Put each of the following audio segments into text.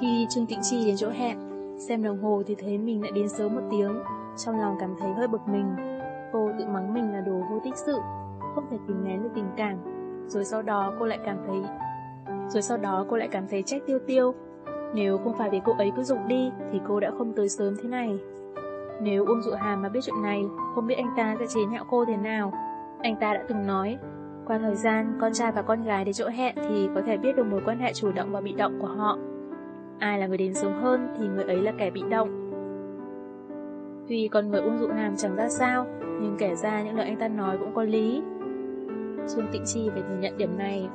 Khi Trương Tịnh Chi đến chỗ hẹn, xem đồng hồ thì thấy mình đã đến sớm một tiếng, trong lòng cảm thấy hơi bực mình. Cô tự mắng mình là đồ vô tích sự, không thể kìm nén được tình cảm. Rồi sau đó cô lại cảm thấy rồi sau đó cô lại cảm thấy trách tiêu tiêu. Nếu không phải vì cô ấy cứ dục đi thì cô đã không tới sớm thế này. Nếu Uông Dụ Hàm mà biết chuyện này, không biết anh ta sẽ chế nhạo cô thế nào. Anh ta đã từng nói, qua thời gian, con trai và con gái đến chỗ hẹn thì có thể biết được mối quan hệ chủ động và bị động của họ. Ai là người đến sớm hơn thì người ấy là kẻ bị động. Tuy con người Uông Dụ Hàm chẳng ra sao, nhưng kể ra những lời anh ta nói cũng có lý. Trương Tịnh Chi phải thừa nhận điểm này.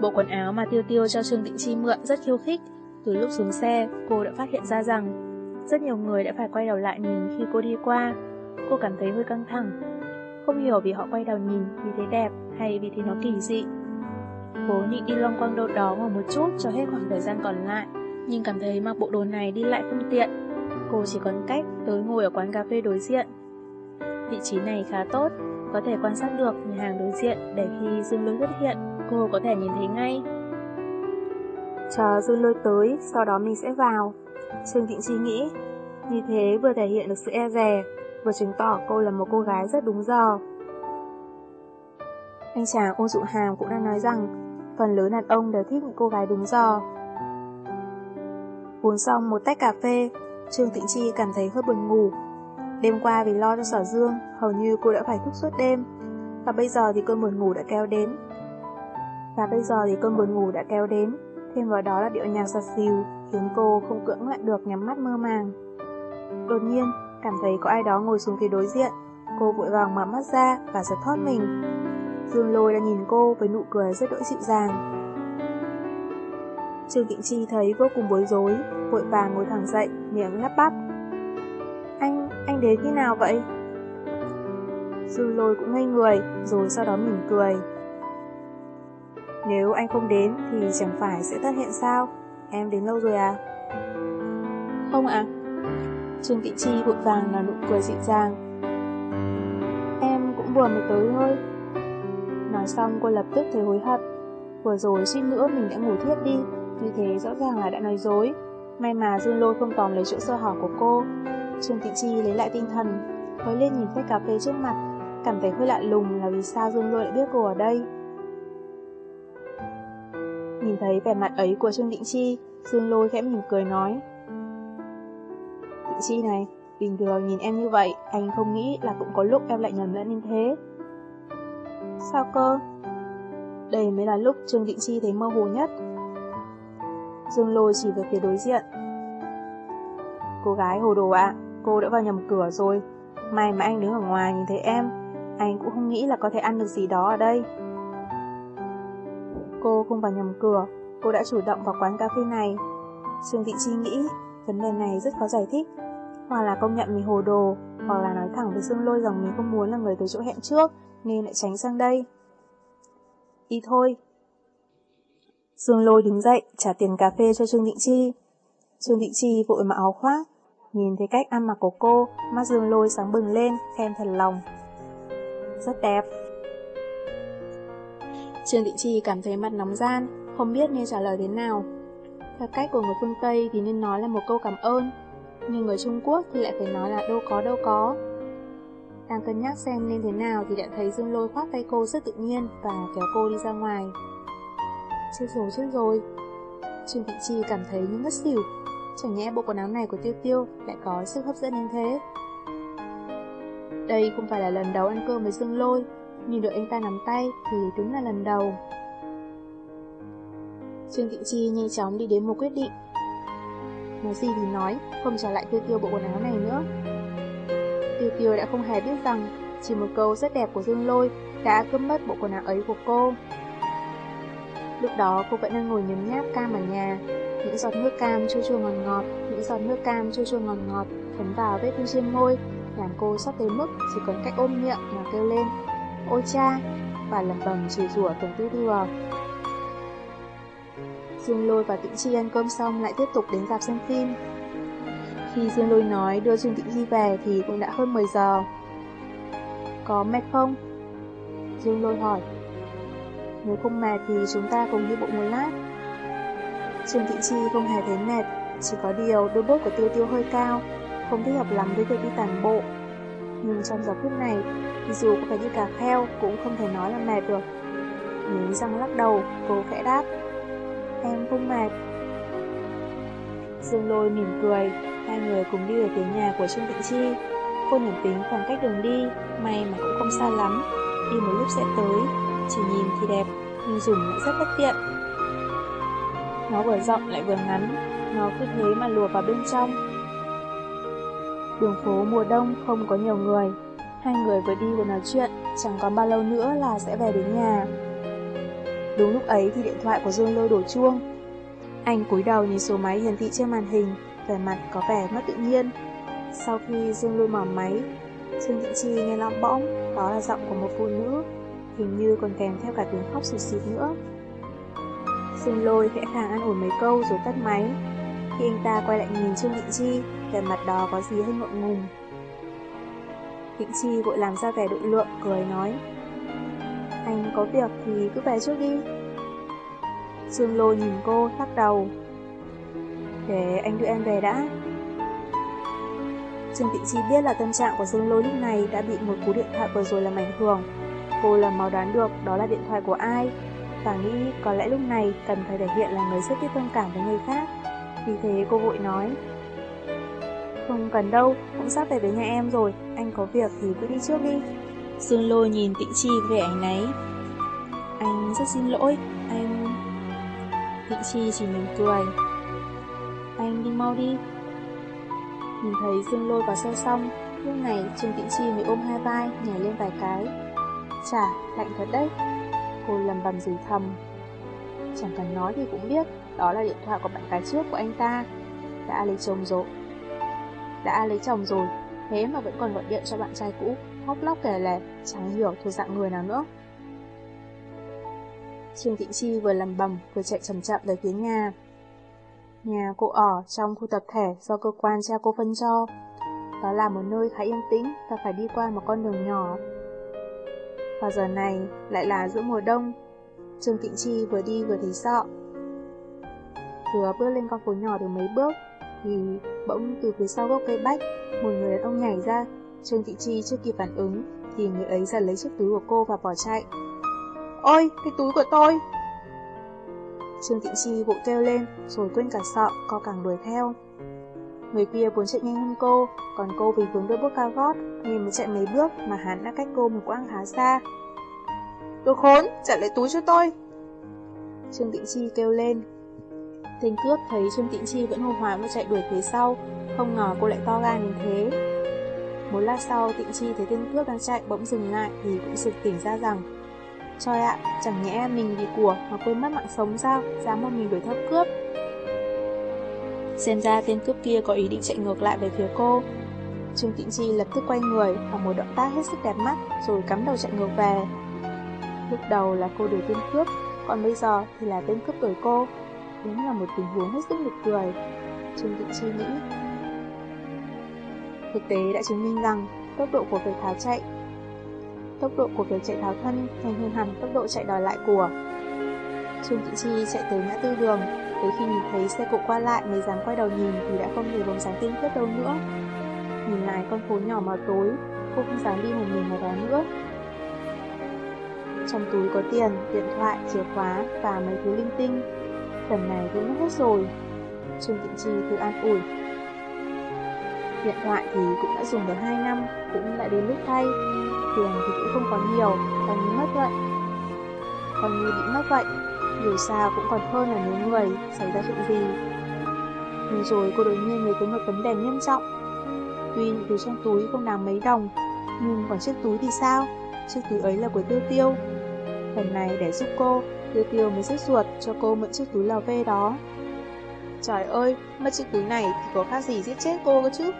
Bộ quần áo mà Tiêu Tiêu cho Trương Tịnh Chi mượn rất khiêu khích. Từ lúc xuống xe, cô đã phát hiện ra rằng rất nhiều người đã phải quay đầu lại nhìn khi cô đi qua. Cô cảm thấy hơi căng thẳng. Không hiểu vì họ quay đầu nhìn vì thấy đẹp hay vì thế nó kỳ dị. Cố nhịn đi loanh quanh đâu đó ngồi một chút cho hết khoảng thời gian còn lại, nhưng cảm thấy mặc bộ đồ này đi lại không tiện. Cô chỉ còn cách tới ngồi ở quán cà phê đối diện. Vị trí này khá tốt, có thể quan sát được nhà hàng đối diện để khi Dương Lôi xuất hiện, cô có thể nhìn thấy ngay. Chờ Dương Lôi tới, sau đó mình sẽ vào. Trương Thịnh Chi nghĩ, như thế vừa thể hiện được sự e dè, vừa chứng tỏ cô là một cô gái rất đúng giờ. Anh chàng Ôn Dụ Hàm cũng đã nói rằng, phần lớn đàn ông đều thích những cô gái đúng giờ. Uống xong một tách cà phê, Trương Tịnh Chi cảm thấy hơi buồn ngủ. Đêm qua vì lo cho sở dương, hầu như cô đã phải thức suốt đêm, và bây giờ thì cơn buồn ngủ đã kéo đến. Và bây giờ thì cơn buồn ngủ đã kéo đến, thêm vào đó là điệu nhạc sạt xìu, khiến cô không cưỡng lại được nhắm mắt mơ màng. Đột nhiên, cảm thấy có ai đó ngồi xuống phía đối diện, cô vội vàng mở mắt ra và giật thoát mình. Dương lôi đã nhìn cô với nụ cười rất đỗi dịu dàng. Trương Tịnh Chi thấy vô cùng bối rối, vội vàng ngồi thẳng dậy, miệng lắp bắp. Anh, anh đến khi nào vậy? Dương lôi cũng ngây người, rồi sau đó mỉm cười. Nếu anh không đến thì chẳng phải sẽ thất hiện sao? Em đến lâu rồi à? Không ạ. À? Trương Tị Chi vội vàng là nụ cười dịu dàng. Em cũng vừa mới tới thôi. Nói xong cô lập tức thấy hối hận. Vừa rồi suýt nữa mình đã ngủ thiếp đi, như thế rõ ràng là đã nói dối. May mà Dương Lôi không tóm lấy chỗ sơ hở của cô. Trương Tị Chi lấy lại tinh thần, mới lên nhìn tách cà phê trước mặt, cảm thấy hơi lạ lùng là vì sao Dương Lôi lại biết cô ở đây. Nhìn thấy vẻ mặt ấy của Trương Định Chi, Dương Lôi khẽ mỉm cười nói. Định Chi này, bình thường nhìn em như vậy, anh không nghĩ là cũng có lúc em lại nhầm lẫn như thế. Sao cơ? Đây mới là lúc Trương Định Chi thấy mơ hồ nhất. Dương Lôi chỉ về phía đối diện. Cô gái hồ đồ ạ, cô đã vào nhầm cửa rồi. May mà anh đứng ở ngoài nhìn thấy em, anh cũng không nghĩ là có thể ăn được gì đó ở đây. Cô không vào nhầm cửa, cô đã chủ động vào quán cà phê này. Trương Thị Chi nghĩ, vấn đề này rất khó giải thích. Hoặc là công nhận mình hồ đồ, hoặc là nói thẳng với Dương Lôi rằng mình không muốn là người tới chỗ hẹn trước, nên lại tránh sang đây. Đi thôi. Dương Lôi đứng dậy, trả tiền cà phê cho Trương Định Chi. Trương Định Chi vội mặc áo khoác, nhìn thấy cách ăn mặc của cô, mắt Dương Lôi sáng bừng lên, khen thật lòng. Rất đẹp. Trương Định Chi cảm thấy mặt nóng gian, không biết nên trả lời thế nào. Theo cách của người phương Tây thì nên nói là một câu cảm ơn, nhưng người Trung Quốc thì lại phải nói là đâu có đâu có. Đang cân nhắc xem nên thế nào thì đã thấy Dương Lôi khoát tay cô rất tự nhiên và kéo cô đi ra ngoài. Chết rồi, chết rồi. Trương Thị Chi cảm thấy như ngất xỉu. Chẳng nhẽ bộ quần áo này của Tiêu Tiêu lại có sức hấp dẫn như thế. Đây không phải là lần đầu ăn cơm với Dương Lôi, Nhìn được anh ta nắm tay thì đúng là lần đầu. Trương Thị Chi nhanh chóng đi đến một quyết định. Nói gì thì nói, không trả lại tiêu tiêu bộ quần áo này nữa. Tiêu tiêu đã không hề biết rằng chỉ một câu rất đẹp của Dương Lôi đã cướp mất bộ quần áo ấy của cô. Lúc đó cô vẫn đang ngồi nhấm nháp cam ở nhà, những giọt nước cam chua chua ngọt ngọt, những giọt nước cam chua chua ngọt ngọt thấm vào vết thương trên môi, làm cô sắp tới mức chỉ còn cách ôm miệng mà kêu lên ôi cha, và lầm bầm chửi rủa từng tư thừa. Dương Lôi và Tĩnh Chi ăn cơm xong lại tiếp tục đến dạp xem phim. Khi Dương Lôi nói đưa Dương Tĩnh Chi về thì cũng đã hơn 10 giờ. Có mệt không? Dương Lôi hỏi. Nếu không mệt thì chúng ta cùng đi bộ một lát. Trương Thị Chi không hề thấy mệt, chỉ có điều đôi bốt của tiêu tiêu hơi cao, không thích hợp lắm với việc đi tàn bộ. Nhưng trong giờ phút này, dù có phải đi cà kheo cũng không thể nói là mệt được. Lý răng lắc đầu, cô khẽ đáp. Em không mệt. Dương lôi mỉm cười, hai người cùng đi về phía nhà của Trương Thịnh Chi. Cô nhẩm tính khoảng cách đường đi, may mà cũng không xa lắm, đi một lúc sẽ tới, chỉ nhìn thì đẹp, nhưng dùng lại rất bất tiện. Nó vừa rộng lại vừa ngắn, nó cứ thế mà lùa vào bên trong. Đường phố mùa đông không có nhiều người, hai người vừa đi vừa nói chuyện, chẳng còn bao lâu nữa là sẽ về đến nhà. Đúng lúc ấy thì điện thoại của Dương Lôi đổ chuông. Anh cúi đầu nhìn số máy hiển thị trên màn hình, vẻ mặt có vẻ mất tự nhiên. Sau khi Dương Lôi mở máy, Trương Thị Chi nghe lõm bõng, đó là giọng của một phụ nữ, hình như còn kèm theo cả tiếng khóc sụt xịt nữa. Dương Lôi khẽ khàng ăn ủi mấy câu rồi tắt máy. Khi anh ta quay lại nhìn Trương Thị Chi, vẻ mặt đó có gì hơi ngượng ngùng. Thị Chi vội làm ra vẻ độ lượng, cười nói. Anh có việc thì cứ về trước đi. Dương Lôi nhìn cô, lắc đầu. Để anh đưa em về đã. Trương Tị Chi biết là tâm trạng của Dương Lôi lúc này đã bị một cú điện thoại vừa rồi làm ảnh hưởng. Cô làm mau đoán được đó là điện thoại của ai, và nghĩ có lẽ lúc này cần phải thể hiện là người rất biết thông cảm với người khác. Vì thế cô vội nói, Không cần đâu, cũng sắp về với nhà em rồi, anh có việc thì cứ đi trước đi. Dương Lôi nhìn Tịnh Chi về ảnh náy. Anh rất xin lỗi, anh... Tịnh Chi chỉ mỉm cười. Anh đi mau đi, Nhìn thấy Dương Lôi vào xe xong, lúc này Trương Tịnh Chi mới ôm hai vai, nhảy lên vài cái. Chà, lạnh thật đấy. Cô lầm bầm rủi thầm. Chẳng cần nói thì cũng biết, đó là điện thoại của bạn gái trước của anh ta. Đã lấy chồng rồi. Đã lấy chồng rồi, thế mà vẫn còn gọi điện cho bạn trai cũ, khóc lóc kể lể, chẳng hiểu thuộc dạng người nào nữa. Trương Tịnh Chi vừa lầm bầm vừa chạy chậm chậm về phía nhà. Nhà cô ở trong khu tập thể do cơ quan cha cô phân cho. Đó là một nơi khá yên tĩnh và phải đi qua một con đường nhỏ. Vào giờ này lại là giữa mùa đông. Trương Tịnh Chi vừa đi vừa thấy sợ. Vừa bước lên con phố nhỏ được mấy bước thì bỗng từ phía sau gốc cây bách một người đàn ông nhảy ra. Trương Thị Chi chưa kịp phản ứng thì người ấy giật lấy chiếc túi của cô và bỏ chạy. Ôi, cái túi của tôi! Trương Thị Chi vội kêu lên, rồi quên cả sợ, co càng đuổi theo. Người kia muốn chạy nhanh hơn cô, còn cô vì vướng đôi bước cao gót, nên mới chạy mấy bước mà hắn đã cách cô một quãng khá xa. Đồ khốn, trả lại túi cho tôi! Trương Tịnh Chi kêu lên. Tên cướp thấy Trương Tịnh Chi vẫn hồ hòa và chạy đuổi phía sau, không ngờ cô lại to gan như thế. Một lát sau, Tịnh Chi thấy tên cướp đang chạy bỗng dừng lại thì cũng sực tỉnh ra rằng Trời ạ, chẳng nhẽ mình vì của mà quên mất mạng sống sao, dám một mình đuổi theo cướp. Xem ra tên cướp kia có ý định chạy ngược lại về phía cô. Trương Tịnh Chi lập tức quay người và một động tác hết sức đẹp mắt rồi cắm đầu chạy ngược về. Lúc đầu là cô đuổi tên cướp, còn bây giờ thì là tên cướp đuổi cô. Đúng là một tình huống hết sức nực cười. Trương Tịnh Chi nghĩ. Thực tế đã chứng minh rằng tốc độ của việc tháo chạy tốc độ của việc chạy tháo thân nhanh hơn hẳn tốc độ chạy đòi lại của. Trương Thị Chi chạy tới ngã tư đường, tới khi nhìn thấy xe cộ qua lại mới dám quay đầu nhìn thì đã không thấy bóng dáng tinh tiếp đâu nữa. Nhìn lại con phố nhỏ mờ tối, cô không dám đi một mình ở đó nữa. Trong túi có tiền, điện thoại, chìa khóa và mấy thứ linh tinh. Lần này cũng mất hết rồi. Trương Thị Chi tự an ủi. Điện thoại thì cũng đã dùng được 2 năm, cũng đã đến lúc thay tiền thì cũng không có nhiều, còn như mất vậy. Còn như bị mất vậy, dù sao cũng còn hơn là nếu người xảy ra chuyện gì. Nhưng rồi cô đối nhiên mới thấy một vấn đề nghiêm trọng. Tuy những thứ trong túi không đáng mấy đồng, nhưng còn chiếc túi thì sao? Chiếc túi ấy là của Tiêu Tiêu. Lần này để giúp cô, Tiêu Tiêu mới rất ruột cho cô mượn chiếc túi lò vê đó. Trời ơi, mất chiếc túi này thì có khác gì giết chết cô cơ chứ?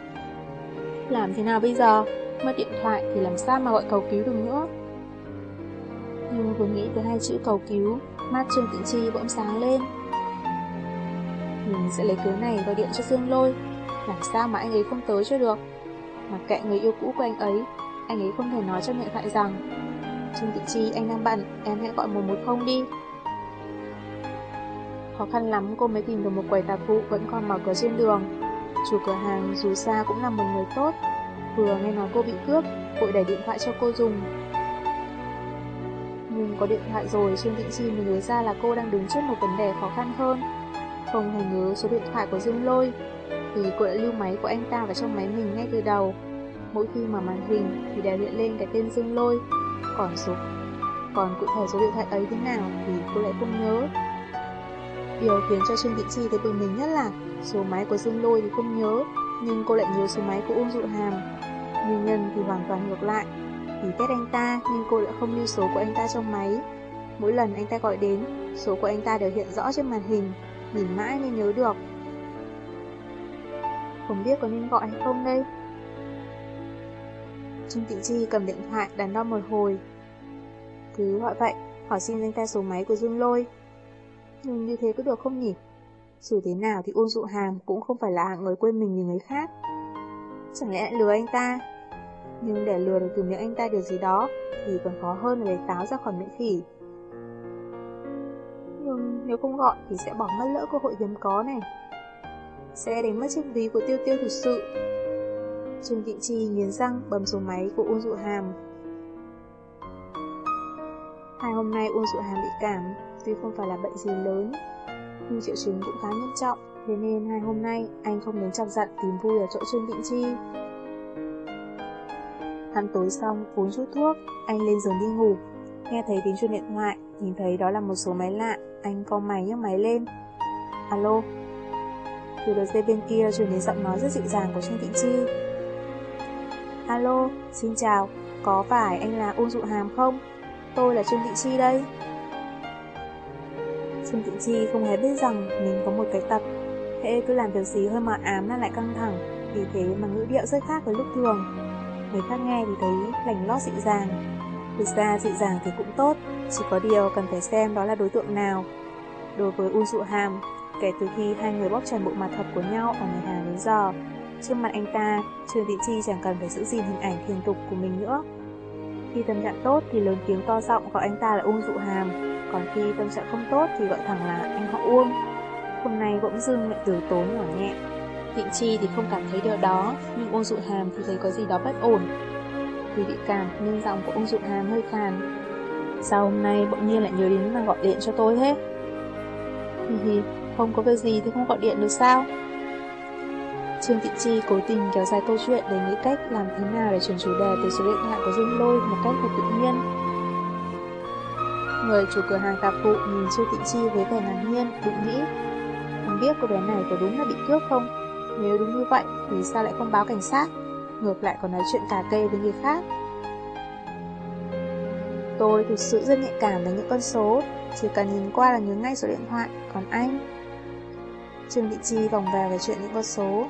Làm thế nào bây giờ? mất điện thoại thì làm sao mà gọi cầu cứu được nữa. Nhưng vừa nghĩ tới hai chữ cầu cứu, mắt Trương Tịnh Chi bỗng sáng lên. Mình sẽ lấy cớ này gọi điện cho Dương Lôi, làm sao mà anh ấy không tới cho được. Mặc kệ người yêu cũ của anh ấy, anh ấy không thể nói trong điện thoại rằng Trương Tịnh Chi anh đang bận, em hãy gọi 110 đi. Khó khăn lắm cô mới tìm được một quầy tạp vụ vẫn còn mở cửa trên đường. Chủ cửa hàng dù xa cũng là một người tốt. Vừa nghe nói cô bị cướp, vội đẩy điện thoại cho cô dùng. Nhưng có điện thoại rồi, Trương Tịnh Chi mới nhớ ra là cô đang đứng trước một vấn đề khó khăn hơn. Không hề nhớ số điện thoại của Dương Lôi, vì cô đã lưu máy của anh ta vào trong máy mình ngay từ đầu. Mỗi khi mà màn hình thì đều hiện lên cái tên Dương Lôi, còn số còn cụ thể số điện thoại ấy thế nào thì cô lại không nhớ. Điều khiến cho Trương Thị Chi thấy bừng mình nhất là số máy của Dương Lôi thì không nhớ, nhưng cô lại nhớ số máy của Uông Dụ Hàm. Nguyên nhân thì hoàn toàn ngược lại. Vì test anh ta nhưng cô lại không lưu số của anh ta trong máy. Mỗi lần anh ta gọi đến, số của anh ta đều hiện rõ trên màn hình, nhìn mãi mới nhớ được. Không biết có nên gọi hay không đây? Trương Thị Chi cầm điện thoại đắn đo một hồi. Cứ gọi vậy, hỏi xin anh ta số máy của Dương Lôi. Nhưng như thế có được không nhỉ? Dù thế nào thì Uông Dụ Hàm cũng không phải là người quên mình như người khác. Chẳng lẽ lại lừa anh ta? Nhưng để lừa được từ miệng anh ta điều gì đó thì còn khó hơn là lấy táo ra khỏi miệng khỉ. Nhưng nếu không gọi thì sẽ bỏ mất lỡ cơ hội hiếm có này. Sẽ đánh mất chiếc ví của tiêu tiêu thực sự. Trương Thị Chi nghiến răng bấm số máy của Uông Dụ Hàm. Hai hôm nay Uông Dụ Hàm bị cảm, tuy không phải là bệnh gì lớn, nhưng triệu chứng cũng khá nghiêm trọng, thế nên hai hôm nay anh không đến chọc giận tìm vui ở chỗ Trương Vĩnh Chi. Ăn tối xong, uống chút thuốc, anh lên giường đi ngủ. Nghe thấy tiếng chuông điện thoại, nhìn thấy đó là một số máy lạ, anh cau mày nhấc máy lên. Alo. Từ đầu dây bên kia truyền đến giọng nói rất dịu dàng của Trương Vĩnh Chi. Alo, xin chào, có phải anh là Uông Dụ Hàm không? Tôi là Trương Vĩnh Chi đây. Trương Tịnh Chi không hề biết rằng mình có một cái tật. Hễ cứ làm việc gì hơi mờ ám là lại căng thẳng, vì thế mà ngữ điệu rất khác với lúc thường. Người khác nghe thì thấy lành lót dịu dàng. Thực ra dịu dàng thì cũng tốt, chỉ có điều cần phải xem đó là đối tượng nào. Đối với U Dụ Hàm, kể từ khi hai người bóc trần bộ mặt thật của nhau ở nhà hàng đến giờ, trước mặt anh ta, Trương Thị Chi chẳng cần phải giữ gìn hình ảnh thiền tục của mình nữa. Khi tâm trạng tốt thì lớn tiếng to giọng gọi anh ta là ung Dụ Hàm, còn khi tâm trạng không tốt thì gọi thẳng là anh họ Uông. Hôm nay bỗng dưng lại từ tốn nhỏ nhẹ. Thịnh Chi thì không cảm thấy điều đó, nhưng Uông Dụ Hàm thì thấy có gì đó bất ổn. Vì bị cảm nên giọng của Uông Dụ Hàm hơi khàn. Sao hôm nay bỗng nhiên lại nhớ đến mà gọi điện cho tôi thế? Hi hi, không có việc gì thì không gọi điện được sao? Trương Thị Chi cố tình kéo dài câu chuyện để nghĩ cách làm thế nào để chuyển chủ đề từ số điện thoại của Dương Lôi một cách thật tự nhiên. Người chủ cửa hàng tạp vụ nhìn Trương Thị Chi với vẻ ngạc nhiên, định nghĩ Không biết cô bé này có đúng là bị cướp không? Nếu đúng như vậy thì sao lại không báo cảnh sát? Ngược lại còn nói chuyện cà kê với người khác. Tôi thực sự rất nhạy cảm với những con số, chỉ cần nhìn qua là nhớ ngay số điện thoại, còn anh... Trương Thị Chi vòng về về chuyện những con số,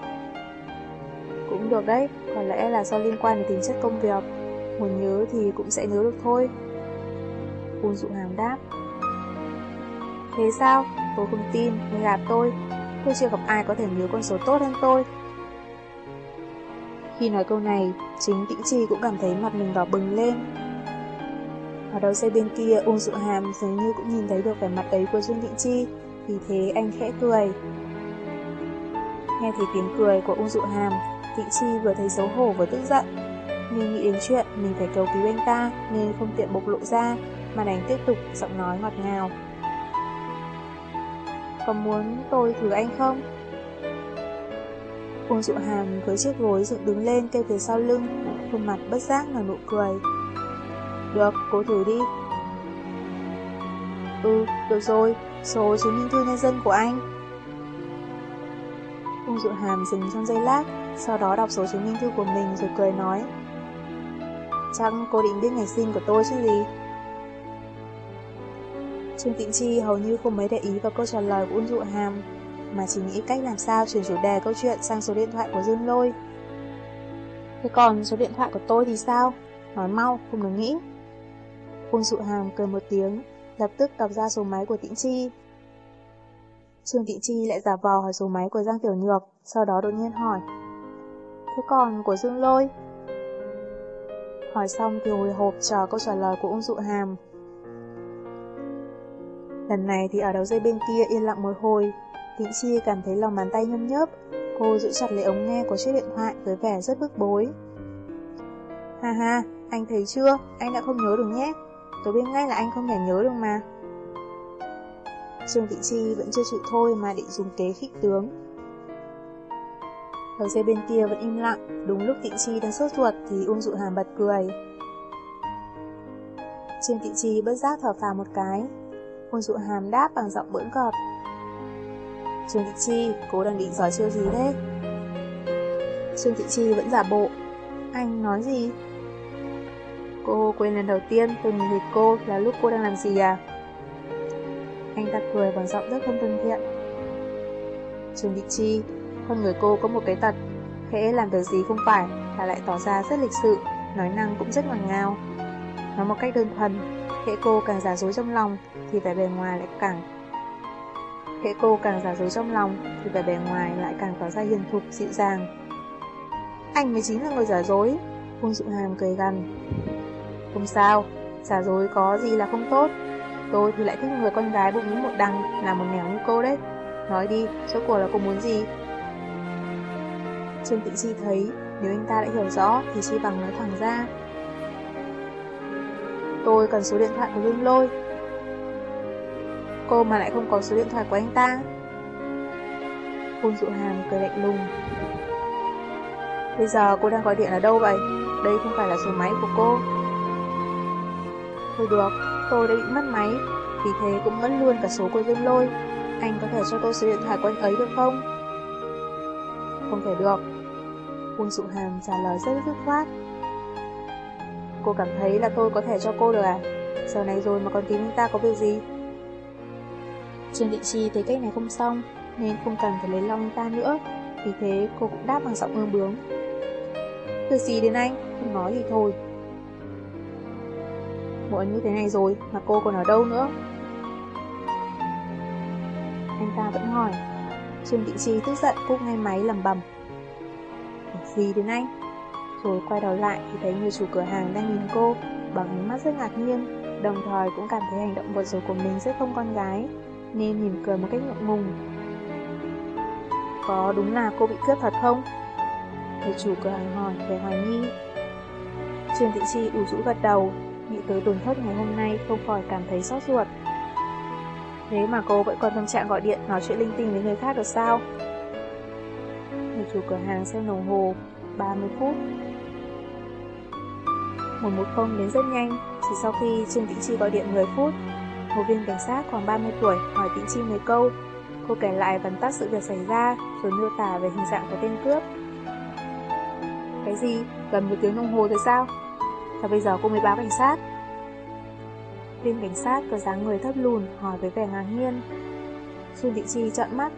cũng được đấy, có lẽ là do liên quan đến tính chất công việc. Muốn nhớ thì cũng sẽ nhớ được thôi. Ôn Dụ hàng đáp. Thế sao? Tôi không tin, người gạt tôi. Tôi chưa gặp ai có thể nhớ con số tốt hơn tôi. Khi nói câu này, chính Tĩnh Chi cũng cảm thấy mặt mình đỏ bừng lên. Ở đầu xe bên kia, Ôn Dụ Hàm dường như cũng nhìn thấy được vẻ mặt ấy của Dương Tĩnh Chi, vì thế anh khẽ cười. Nghe thấy tiếng cười của Uông Dụ Hàm, Tịnh Chi vừa thấy xấu hổ vừa tức giận. Nhưng nghĩ đến chuyện mình phải cầu cứu anh ta nên không tiện bộc lộ ra, mà đành tiếp tục giọng nói ngọt ngào. Có muốn tôi thử anh không? Uông dụ hàm với chiếc gối dựng đứng lên kêu từ sau lưng, khuôn mặt bất giác là nụ cười. Được, cố thử đi. Ừ, được rồi, số chứng minh thư nhân dân của anh. Uông dụ hàm dừng trong giây lát, sau đó đọc số chứng minh thư của mình rồi cười nói Chắc cô định biết ngày sinh của tôi chứ gì Trương Tịnh Chi hầu như không mấy để ý vào câu trả lời của Ún Dụ Hàm Mà chỉ nghĩ cách làm sao chuyển chủ đề câu chuyện sang số điện thoại của Dương Lôi Thế còn số điện thoại của tôi thì sao? Nói mau, không được nghĩ Ún Dụ Hàm cười một tiếng Lập tức đọc ra số máy của Tịnh Chi Trương Tịnh Chi lại giả vò hỏi số máy của Giang Tiểu Nhược Sau đó đột nhiên hỏi Thế còn của Dương Lôi? Hỏi xong thì hồi hộp chờ câu trả lời của Ung Dụ Hàm. Lần này thì ở đầu dây bên kia yên lặng một hồi, Tịnh Chi cảm thấy lòng bàn tay nhâm nhớp, cô giữ chặt lấy ống nghe của chiếc điện thoại với vẻ rất bức bối. Ha ha, anh thấy chưa, anh đã không nhớ được nhé, tôi biết ngay là anh không thể nhớ được mà. Trương Thị Chi vẫn chưa chịu thôi mà định dùng kế khích tướng. Đầu dây bên kia vẫn im lặng, đúng lúc Tịnh Chi đang sốt ruột thì Uông Dụ Hàm bật cười. Trương Tịnh Chi bất giác thở phào một cái. Quân Dụ Hàm đáp bằng giọng bỡn cọt. Trương Thị Chi, cô đang định giỏi chiêu gì thế? Trương Thị Chi vẫn giả bộ. Anh nói gì? Cô quên lần đầu tiên tôi nhìn thấy cô là lúc cô đang làm gì à? Anh ta cười bằng giọng rất không thân thiện. Trương Thị Chi, con người cô có một cái tật, khẽ làm việc gì không phải là lại tỏ ra rất lịch sự, nói năng cũng rất ngọt ngào. Nói một cách đơn thuần, Hệ cô càng giả dối trong lòng thì vẻ bề ngoài lại càng Hệ cô càng giả dối trong lòng thì vẻ bề ngoài lại càng tỏ ra hiền thục, dịu dàng. Anh mới chính là người giả dối. Uông Dụ Hàm cười gần. Không sao, giả dối có gì là không tốt. Tôi thì lại thích người con gái bụng những một đằng, là một nẻo như cô đấy. Nói đi, số cuộc là cô muốn gì? Trương Tịnh Chi thấy, nếu anh ta đã hiểu rõ thì chi bằng nói thẳng ra. Tôi cần số điện thoại của Lương Lôi. Cô mà lại không có số điện thoại của anh ta. Hôn dụ hàm cười lạnh lùng. Bây giờ cô đang gọi điện ở đâu vậy? Đây không phải là số máy của cô. Thôi được, tôi đã bị mất máy, vì thế cũng mất luôn cả số của Dương Lôi. Anh có thể cho tôi số điện thoại của anh ấy được không? Không thể được. Uông Dụ Hàm trả lời rất dứt khoát. Cô cảm thấy là tôi có thể cho cô được à? Giờ này rồi mà còn tìm anh ta có việc gì? Trương Định Chi thấy cách này không xong, nên không cần phải lấy lòng anh ta nữa. Vì thế cô cũng đáp bằng giọng ương bướng. Việc gì đến anh? Không nói thì thôi. Muộn như thế này rồi mà cô còn ở đâu nữa? Anh ta vẫn hỏi. Trương Định Chi tức giận cúp ngay máy lầm bầm. Việc gì đến anh? Rồi quay đầu lại thì thấy người chủ cửa hàng đang nhìn cô bằng ánh mắt rất ngạc nhiên, đồng thời cũng cảm thấy hành động vừa rồi của mình rất không con gái, nên mỉm cười một cách ngượng ngùng. Có đúng là cô bị cướp thật không? Người chủ cửa hàng hỏi về hoài nghi. Trương Thị Chi ủ rũ gật đầu, nghĩ tới tổn thất ngày hôm nay không khỏi cảm thấy xót ruột. Thế mà cô vẫn còn tâm trạng gọi điện nói chuyện linh tinh với người khác được sao? Người chủ cửa hàng xem đồng hồ 30 phút 110 đến rất nhanh, Chỉ sau khi Trương Tĩnh Chi gọi điện 10 phút Một viên cảnh sát khoảng 30 tuổi hỏi Tĩnh Chi mấy câu Cô kể lại vắn tắt sự việc xảy ra, Rồi miêu tả về hình dạng của tên cướp Cái gì? Gần một tiếng đồng hồ rồi sao? Và bây giờ cô mới báo cảnh sát Viên cảnh sát có dáng người thấp lùn, hỏi với vẻ ngạc nhiên Trương Tĩnh Chi trợn mắt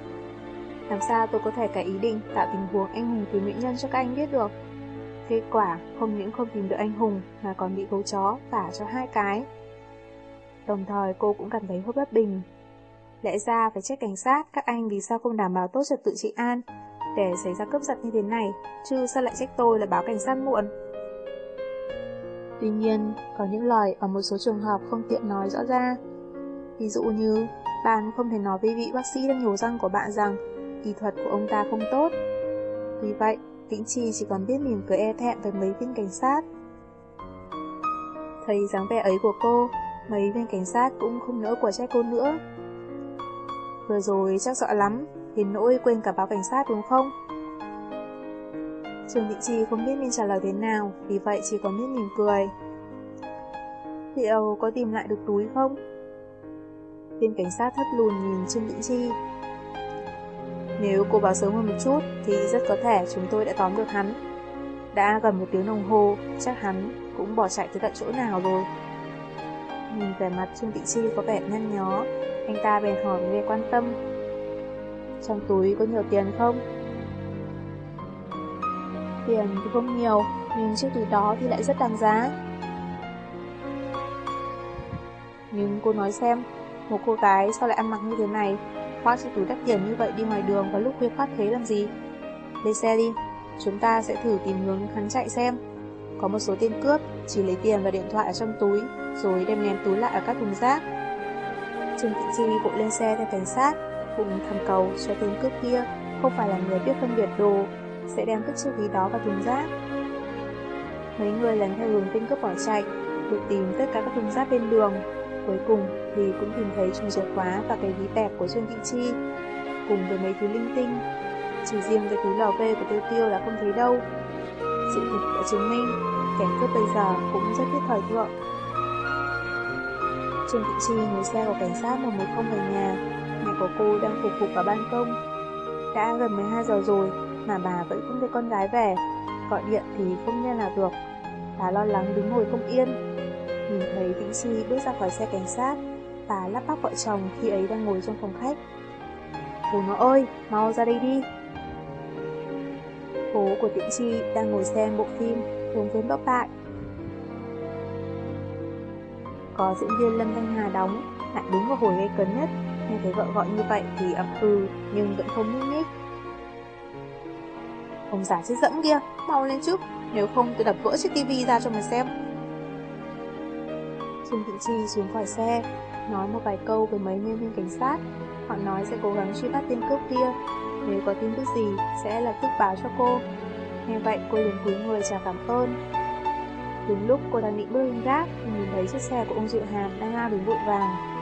làm sao tôi có thể cả ý định tạo tình huống anh hùng từ mỹ nhân cho các anh biết được? Kết quả, không những không tìm được anh hùng mà còn bị gấu chó vả cho hai cái. Đồng thời cô cũng cảm thấy hơi bất bình. Lẽ ra phải trách cảnh sát các anh vì sao không đảm bảo tốt trật tự trị an để xảy ra cướp giật như thế này, chứ sao lại trách tôi là báo cảnh sát muộn. Tuy nhiên, có những lời ở một số trường hợp không tiện nói rõ ra. Ví dụ như, bạn không thể nói với vị bác sĩ đang nhổ răng của bạn rằng kỹ thuật của ông ta không tốt. Vì vậy, Tĩnh Chi chỉ còn biết mỉm cười e thẹn với mấy viên cảnh sát. Thấy dáng vẻ ấy của cô, mấy viên cảnh sát cũng không nỡ của trách cô nữa. Vừa rồi chắc sợ lắm, đến nỗi quên cả báo cảnh sát đúng không? Trường Tĩnh Chi không biết nên trả lời thế nào, vì vậy chỉ còn biết mỉm cười. Liệu có tìm lại được túi không? Viên cảnh sát thấp lùn nhìn Trương Tĩnh Chi, nếu cô báo sớm hơn một chút thì rất có thể chúng tôi đã tóm được hắn. Đã gần một tiếng đồng hồ, chắc hắn cũng bỏ chạy tới tận chỗ nào rồi. Nhìn vẻ mặt Trương Thị Chi có vẻ nhăn nhó, anh ta bèn hỏi về quan tâm. Trong túi có nhiều tiền không? Tiền thì không nhiều, nhưng chiếc túi đó thì lại rất đáng giá. Nhưng cô nói xem, một cô gái sao lại ăn mặc như thế này khoác chiếc túi đắt tiền như vậy đi ngoài đường vào lúc khuya khoát thế làm gì? Lên xe đi, chúng ta sẽ thử tìm hướng hắn chạy xem. Có một số tên cướp chỉ lấy tiền và điện thoại ở trong túi, rồi đem ném túi lại ở các thùng rác. Trương Thị Chi vội lên xe theo cảnh sát, cùng thầm cầu cho tên cướp kia không phải là người biết phân biệt đồ, sẽ đem cất chiếc ví đó vào thùng rác. Mấy người lần theo hướng tên cướp bỏ chạy, được tìm tất cả các thùng rác bên đường. Cuối cùng thì cũng tìm thấy chùm chìa khóa và cái ví bẹp của Trương Thị Chi, cùng với mấy thứ linh tinh. Chỉ riêng cái túi lò vê của Tiêu Tiêu là không thấy đâu. Sự thực đã chứng minh, kẻ cướp bây giờ cũng rất biết thời thượng. Trương Thị Chi ngồi xe của cảnh sát 110 về nhà, mẹ của cô đang phục phục ở ban công. Đã gần 12 giờ rồi mà bà vẫn không thấy con gái về, gọi điện thì không nghe nào được. Bà lo lắng đứng ngồi không yên. Nhìn thấy Vĩnh Chi bước ra khỏi xe cảnh sát, bà lắp bắp vợ chồng khi ấy đang ngồi trong phòng khách. Bố nó ơi, mau ra đây đi. Bố của Vĩnh Chi đang ngồi xem bộ phim Hướng Vến Bóc Bại có diễn viên Lâm Thanh Hà đóng, lại đúng vào hồi gây cấn nhất, nghe thấy vợ gọi như vậy thì ậm ừ, nhưng vẫn không nhích nhích. Ông già chết dẫm kia, mau lên chút, nếu không tôi đập vỡ chiếc tivi ra cho mà xem. Dung Thị Chi xuống khỏi xe, nói một vài câu với mấy nhân viên cảnh sát. Họ nói sẽ cố gắng truy bắt tên cướp kia, nếu có tin tức gì sẽ lập tức báo cho cô. Nghe vậy cô liền cúi người chào cảm ơn, Đúng lúc cô đang định bước lên gác thì nhìn thấy chiếc xe của ông Diệu Hàm đang lao đến vội vàng.